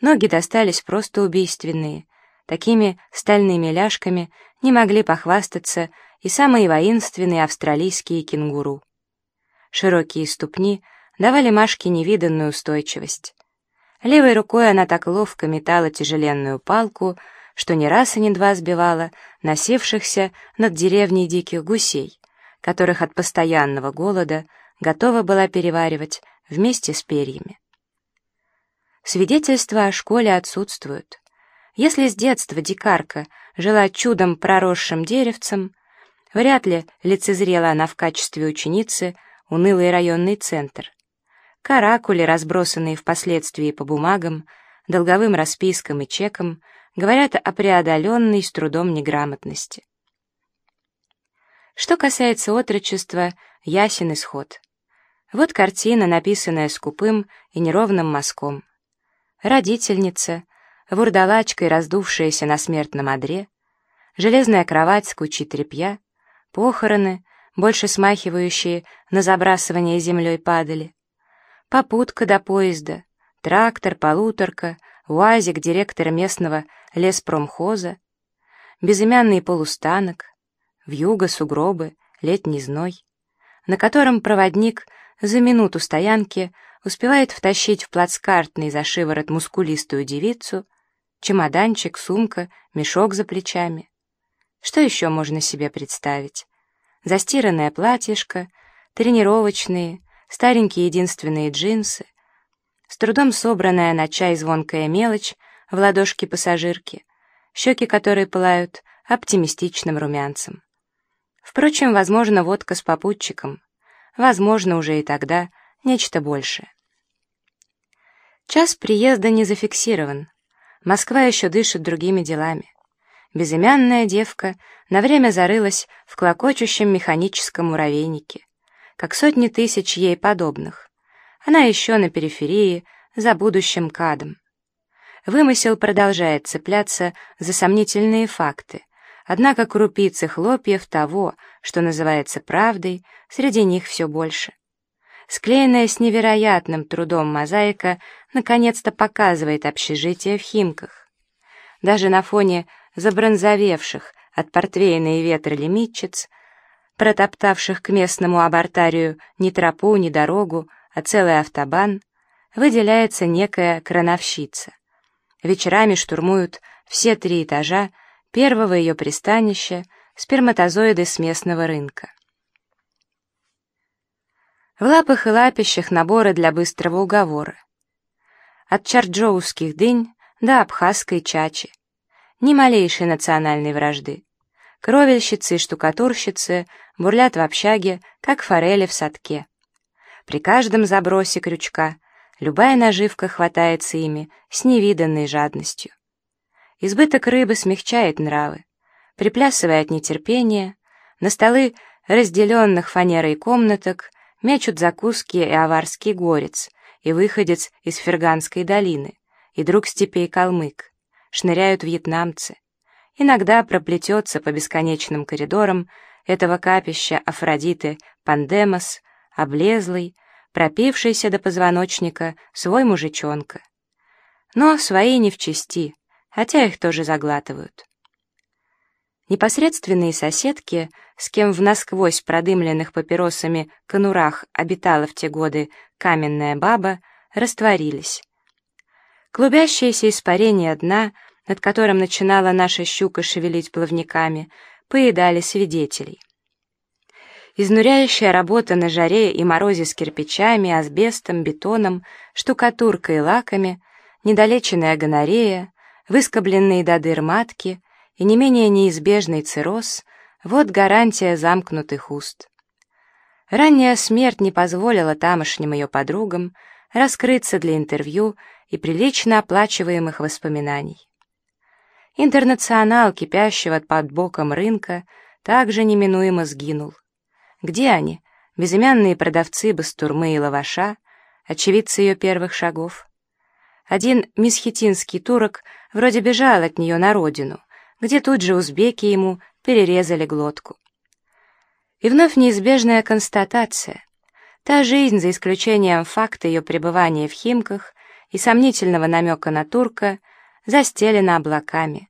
Ноги достались просто убийственные. Такими стальными ляжками не могли похвастаться и самые воинственные австралийские кенгуру. Широкие ступни давали Машке невиданную устойчивость. Левой рукой она так ловко метала тяжеленную палку, что не раз и не два сбивала носившихся над деревней диких гусей, которых от постоянного голода готова была переваривать вместе с перьями. Свидетельства о школе отсутствуют. Если с детства дикарка жила чудом проросшим деревцем, вряд ли лицезрела она в качестве ученицы унылый районный центр. Каракули, разбросанные впоследствии по бумагам, долговым распискам и чекам, говорят о преодоленной с трудом неграмотности. Что касается отрочества, ясен исход. Вот картина, написанная скупым и неровным мазком родительница, вурдалачкой, раздувшаяся на смертном одре, железная кровать с кучей тряпья, похороны, больше смахивающие на забрасывание землей падали, попутка до поезда, трактор, полуторка, уазик директора местного леспромхоза, безымянный полустанок, вьюга, сугробы, летний зной, на котором проводник за минуту стоянки успевает втащить в плацкартный за шиворот мускулистую девицу, чемоданчик, сумка, мешок за плечами. Что еще можно себе представить? Застиранное платьишко, тренировочные, старенькие единственные джинсы, с трудом собранная на чай звонкая мелочь в ладошке пассажирки, щеки которой пылают оптимистичным румянцем. Впрочем, возможно, водка с попутчиком, возможно, уже и тогда нечто большее. Час приезда не зафиксирован. Москва еще дышит другими делами. Безымянная девка на время зарылась в клокочущем механическом муравейнике, как сотни тысяч ей подобных. Она еще на периферии, за будущим кадом. Вымысел продолжает цепляться за сомнительные факты, однако крупицы хлопьев того, что называется правдой, среди них все больше. Склеенная с невероятным трудом мозаика наконец-то показывает общежитие в Химках. Даже на фоне забронзовевших от портвейна и ветра лимитчиц, протоптавших к местному абортарию ни тропу, ни дорогу, а целый автобан, выделяется некая крановщица. Вечерами штурмуют все три этажа первого ее пристанища сперматозоиды с местного рынка. В лапах и лапищах наборы для быстрого уговора. От чарджоуских дынь до абхазской чачи. Ни малейшей национальной вражды. Кровельщицы и штукатурщицы бурлят в общаге, как форели в садке. При каждом забросе крючка любая наживка хватается ими с невиданной жадностью. Избыток рыбы смягчает нравы. Приплясывая от нетерпения, на столы разделенных фанерой комнаток мячут закуски и аварский горец, и выходец из Ферганской долины, и друг степей калмык, шныряют вьетнамцы. Иногда проплетется по бесконечным коридорам этого капища Афродиты Пандемос, облезлый, пропившийся до позвоночника свой мужичонка. Но свои не в чести, хотя их тоже заглатывают. Непосредственные соседки, с кем в насквозь продымленных папиросами конурах обитала в те годы каменная баба, растворились. Клубящееся испарение дна, над которым начинала наша щука шевелить плавниками, поедали свидетелей. Изнуряющая работа на жаре и морозе с кирпичами, асбестом, бетоном, штукатуркой и лаками, недолеченная гонорея, выскобленные до дыр матки — и не менее неизбежный цирроз — вот гарантия замкнутых уст. Ранняя смерть не позволила тамошним ее подругам раскрыться для интервью и прилично оплачиваемых воспоминаний. Интернационал, кипящего под боком рынка, также неминуемо сгинул. Где они, безымянные продавцы бастурмы и лаваша, очевидцы ее первых шагов? Один месхетинский турок вроде бежал от нее на родину, где тут же узбеки ему перерезали глотку. И вновь неизбежная констатация. Та жизнь, за исключением факта ее пребывания в Химках, и сомнительного намека на турка застелена облаками,